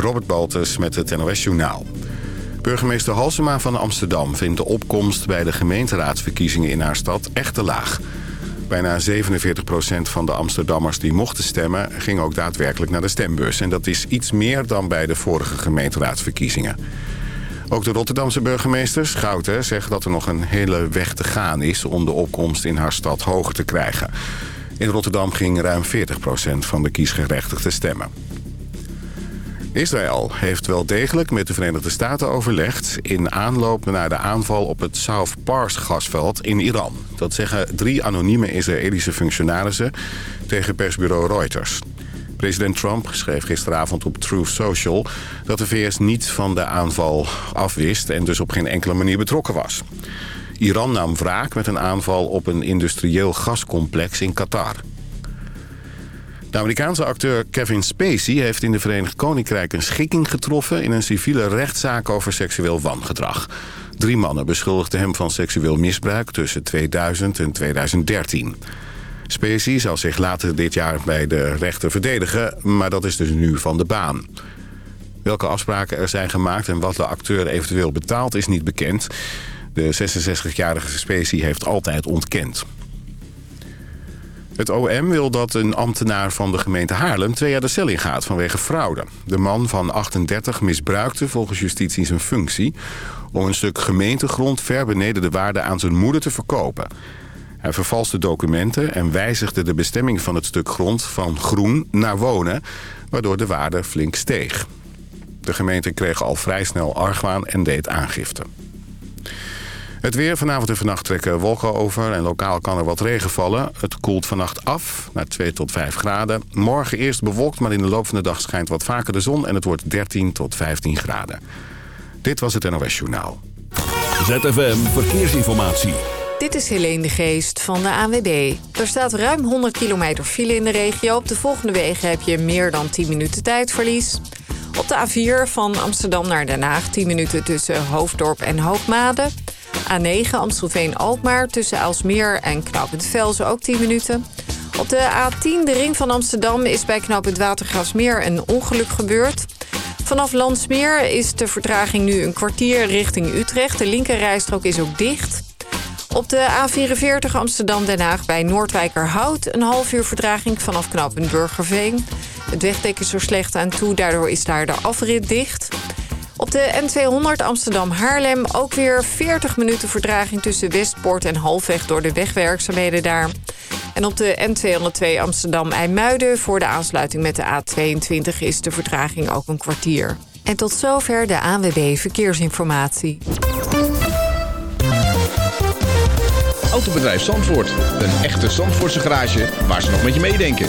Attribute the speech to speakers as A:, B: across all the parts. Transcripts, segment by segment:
A: Robert Baltus met het NOS Journaal. Burgemeester Halsema van Amsterdam vindt de opkomst bij de gemeenteraadsverkiezingen in haar stad echt te laag. Bijna 47% van de Amsterdammers die mochten stemmen... ging ook daadwerkelijk naar de stembus. En dat is iets meer dan bij de vorige gemeenteraadsverkiezingen. Ook de Rotterdamse burgemeester Schouten zegt dat er nog een hele weg te gaan is... om de opkomst in haar stad hoger te krijgen. In Rotterdam ging ruim 40% van de kiesgerechtigden stemmen. Israël heeft wel degelijk met de Verenigde Staten overlegd... in aanloop naar de aanval op het South Pars gasveld in Iran. Dat zeggen drie anonieme Israëlische functionarissen tegen persbureau Reuters. President Trump schreef gisteravond op Truth Social... dat de VS niet van de aanval afwist en dus op geen enkele manier betrokken was. Iran nam wraak met een aanval op een industrieel gascomplex in Qatar. De Amerikaanse acteur Kevin Spacey heeft in de Verenigd Koninkrijk een schikking getroffen... in een civiele rechtszaak over seksueel wangedrag. Drie mannen beschuldigden hem van seksueel misbruik tussen 2000 en 2013. Spacey zal zich later dit jaar bij de rechter verdedigen... maar dat is dus nu van de baan. Welke afspraken er zijn gemaakt en wat de acteur eventueel betaalt is niet bekend. De 66-jarige Spacey heeft altijd ontkend. Het OM wil dat een ambtenaar van de gemeente Haarlem twee jaar de cel in gaat vanwege fraude. De man van 38 misbruikte volgens justitie zijn functie om een stuk gemeentegrond ver beneden de waarde aan zijn moeder te verkopen. Hij vervalste documenten en wijzigde de bestemming van het stuk grond van groen naar wonen, waardoor de waarde flink steeg. De gemeente kreeg al vrij snel argwaan en deed aangifte. Het weer vanavond en vannacht trekken wolken over en lokaal kan er wat regen vallen. Het koelt vannacht af naar 2 tot 5 graden. Morgen eerst bewolkt, maar in de loop van de dag schijnt wat vaker de zon... en het wordt 13 tot 15 graden. Dit was het NOS Journaal.
B: ZFM Verkeersinformatie.
C: Dit is Helene de Geest van de ANWB. Er staat ruim 100 kilometer file in de regio. Op de volgende wegen heb je meer dan 10 minuten tijdverlies. Op de A4 van Amsterdam naar Den Haag 10 minuten tussen Hoofddorp en Hoogmade... A9 Amstelveen-Alkmaar tussen Aalsmeer en Knooppunt Velzen ook 10 minuten. Op de A10, de ring van Amsterdam, is bij Knooppunt Watergraafsmeer een ongeluk gebeurd. Vanaf Landsmeer is de vertraging nu een kwartier richting Utrecht. De linkerrijstrook is ook dicht. Op de A44 Amsterdam-Den Haag bij Noordwijkerhout... een half uur vertraging vanaf knooppunt. Het wegdek is zo slecht aan toe, daardoor is daar de afrit dicht... Op de N200 Amsterdam-Haarlem ook weer 40 minuten verdraging tussen Westpoort en Halfweg door de wegwerkzaamheden daar. En op de N202 Amsterdam-IJmuiden voor de aansluiting met de A22 is de vertraging ook een kwartier. En tot zover de ANWB Verkeersinformatie.
D: Autobedrijf Zandvoort. Een echte Zandvoortse garage waar ze nog met je meedenken.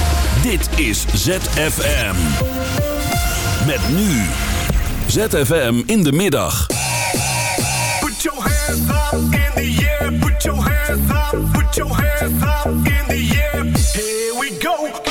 B: Dit is ZFM. Met nu. ZFM in de middag.
E: Put your hands up in the air. Put your hands up. Put your hands up in the air. Here we go.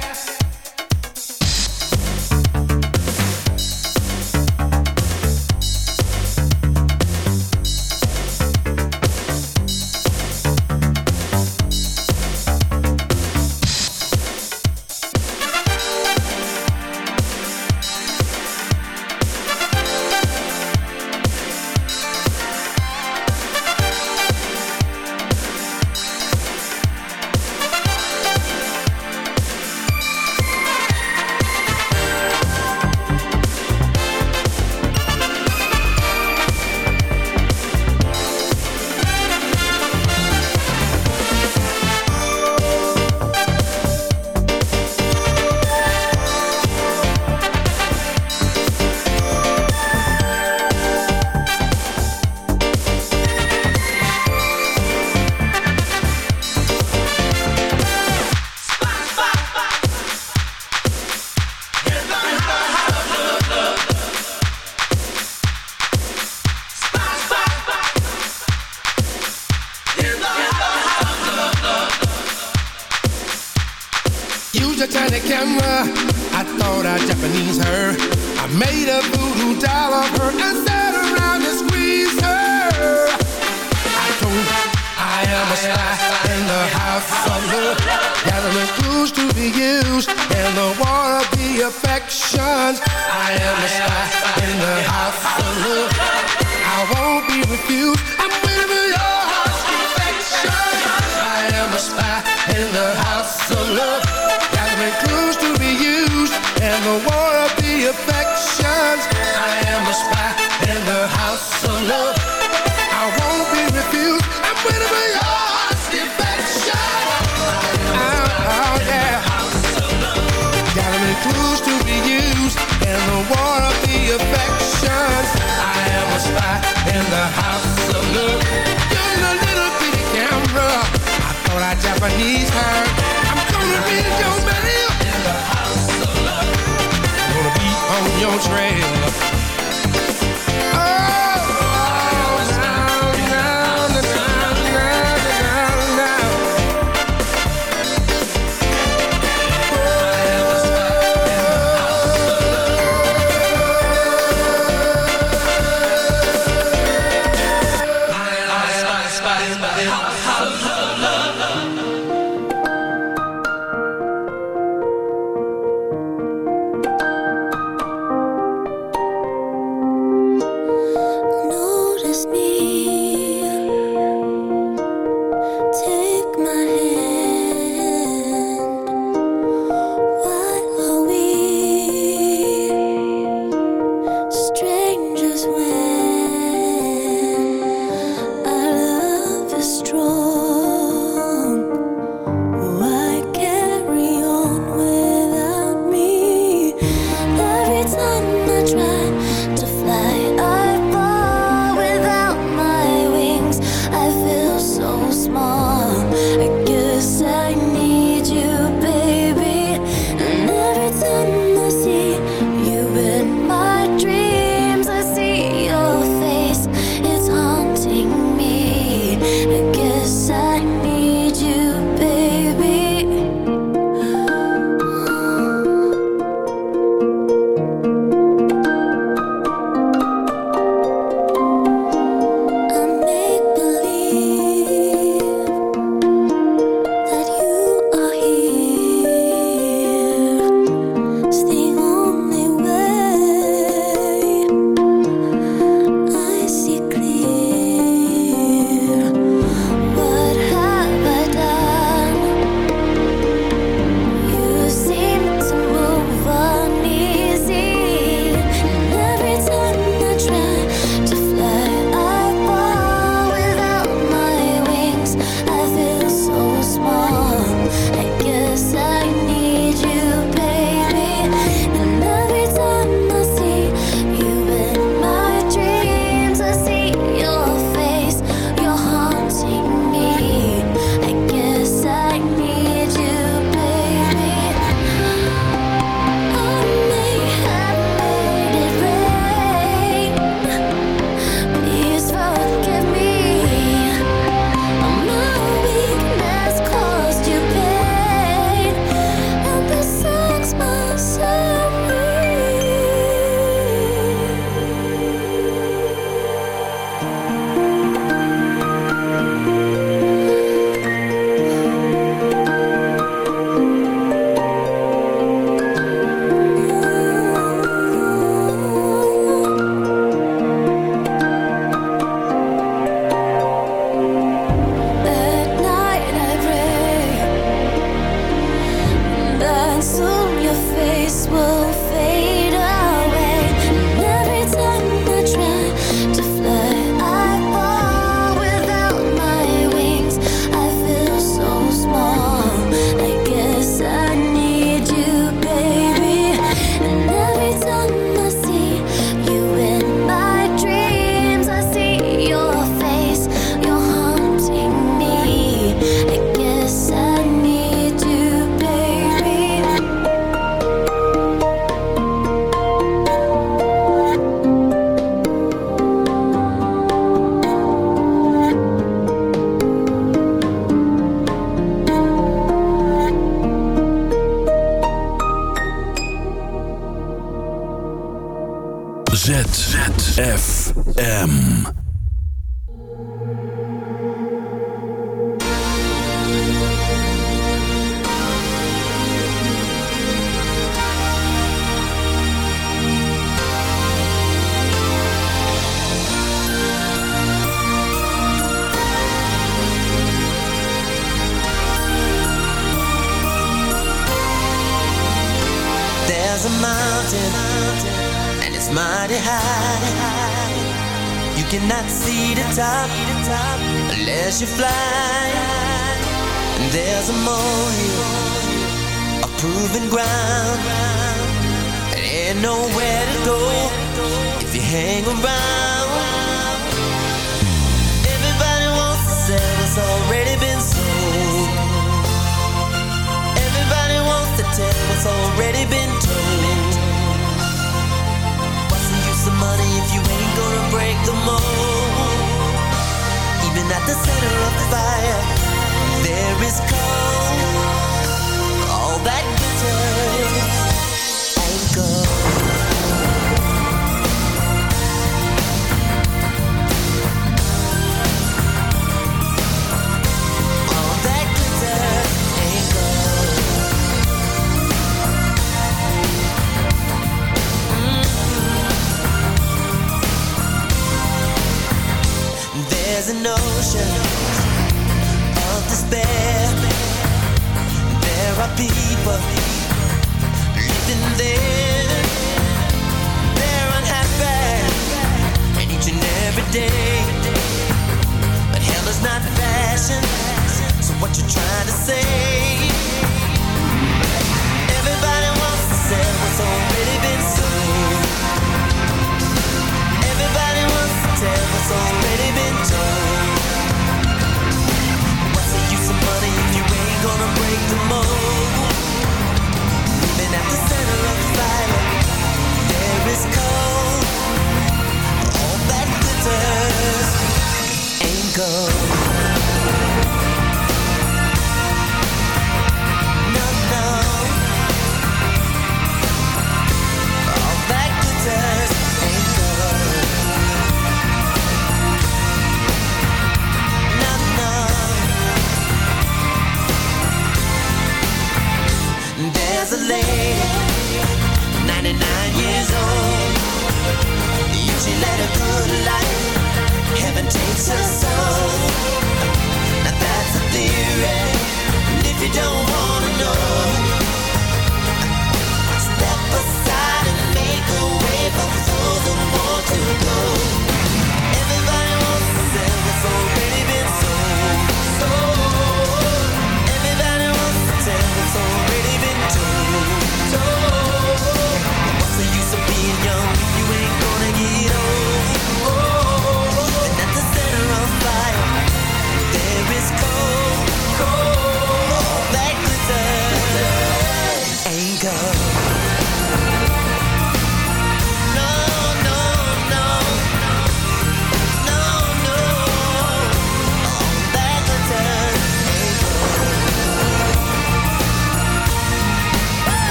F: The house of love. A little camera. I thought I Japanese her. I'm gonna read your mail. In the house of love. Gonna be on your trail.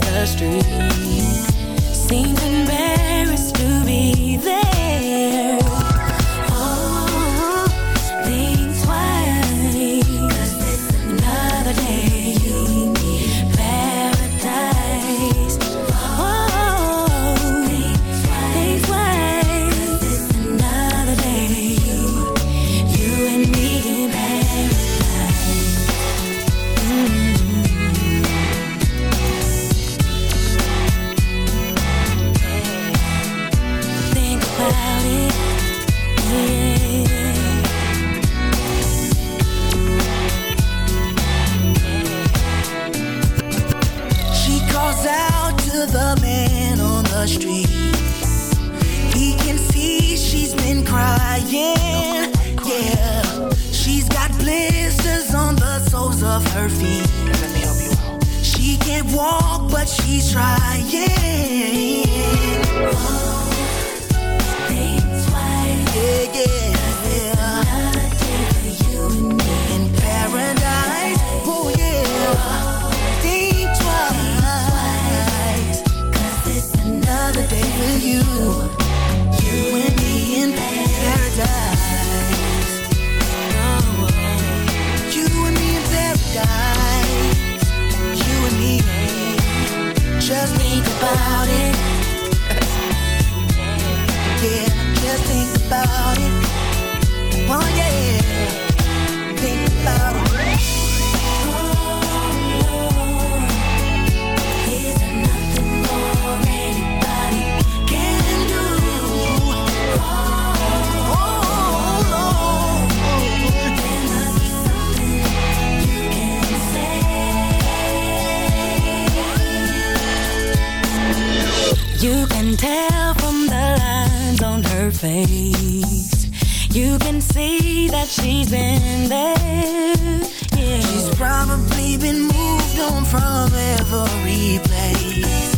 G: the
H: street. Seems embarrassed to be there.
I: Trying.
H: Face. You can see that she's been there. Yeah.
I: She's probably been moved on from every place.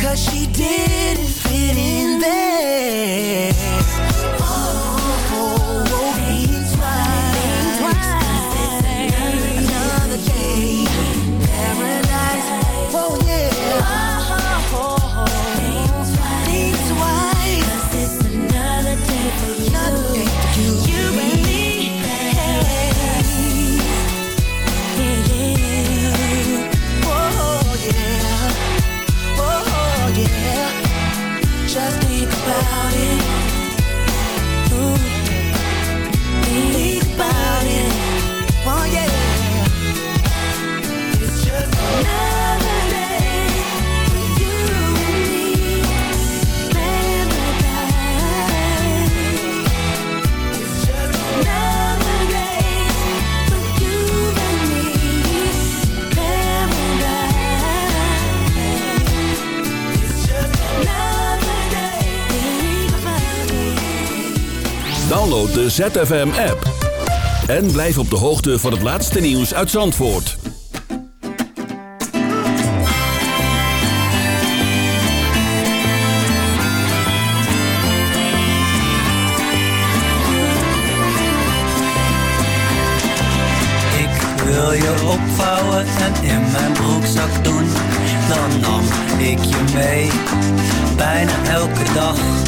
I: Cause she didn't fit in there.
B: De ZFM app. En blijf op de hoogte van het laatste nieuws uit Zandvoort.
J: Ik wil je opvouwen en in mijn broekzak doen. Dan nam ik je mee, bijna elke dag.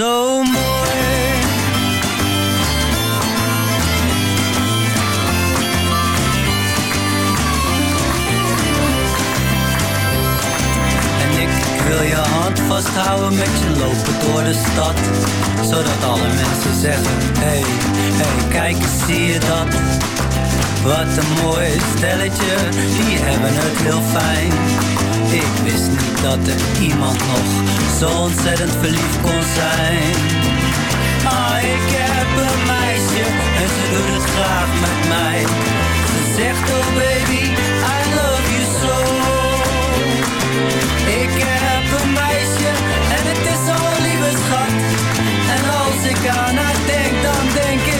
J: Zo mooi. En ik, wil je hand vasthouden met je lopen door de stad Zodat alle mensen zeggen Hey, hey, kijk zie je dat? Wat een mooi stelletje, die hebben het heel fijn. Ik wist niet dat er iemand nog zo ontzettend verliefd kon zijn. Ah, ik heb een meisje en ze doet het graag met mij. Ze zegt, oh baby, I love you so. Ik heb een meisje en het is zo'n lieve schat. En als ik aan haar denk, dan denk ik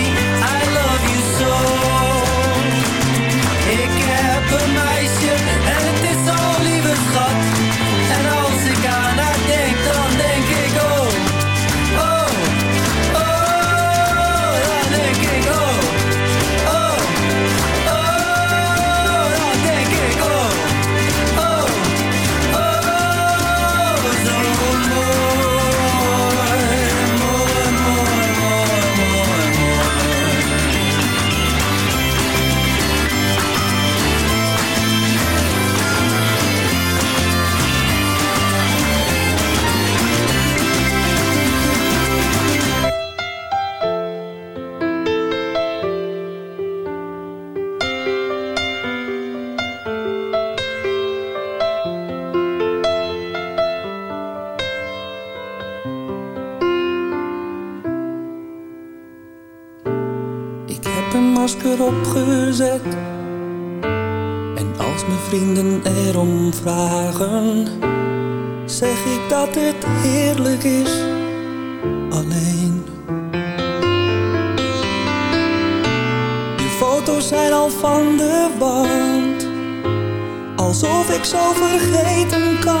K: Opgezet. En als mijn vrienden erom vragen, zeg ik dat het heerlijk is alleen. Je foto's zijn al van de wand, alsof ik zo vergeten kan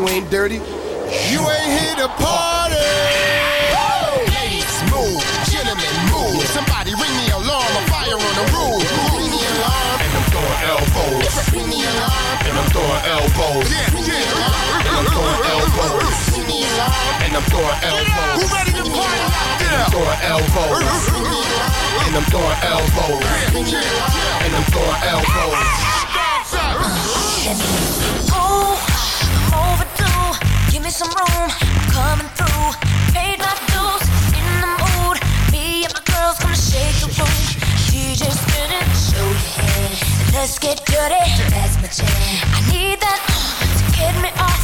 F: You
L: ain't dirty, you ain't here to party. Ladies, move. Gentlemen, move. Somebody ring the alarm. A fire on the roof. Ring the alarm. And I'm throwing elbows. Ring the alarm. And I'm throwing elbows. Yeah, yeah. And I'm throwing elbows. Ring the alarm. And I'm throwing elbows. Who ready to party out there? And I'm throwing elbows. And I'm throwing elbows. And I'm throwing elbows.
K: Oh, overdue. Give me some room. Coming through. In the mood. Me and my girls gonna shake. Let's get. I need that uh, me off.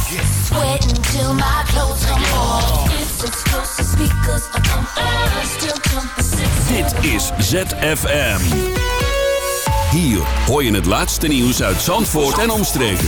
K: My clothes.
B: Dit is ZFM. Hier hoor je het laatste nieuws uit Zandvoort en omstreken.